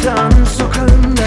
insan sokağında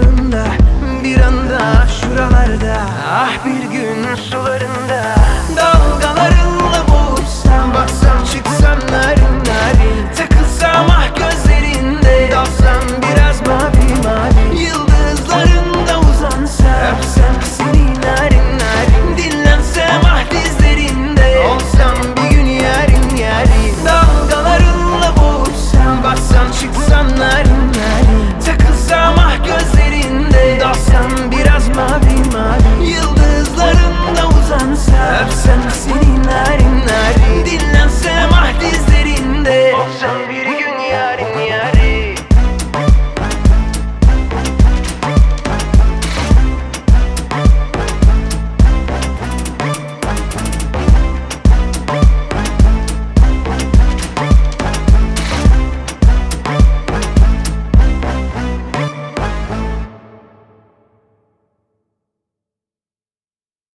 dudağında Bir anda şuralarda Ah bir gün sularında.